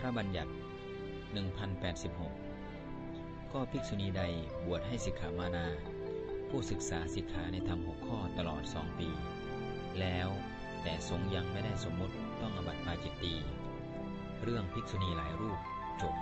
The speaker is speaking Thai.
พระบัญญัติ 1086 ก็ภิกษุณีใดบวชให้สิกขามานา ผู้ศึกษาสิกขาในธรรมหกข้อตลอดสองปี แล้วแต่สงยังไม่ได้สมมุติต้องอบัติปาจิตตี เรื่องภิกษุณีหลายรูปจบ